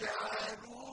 وجعلوا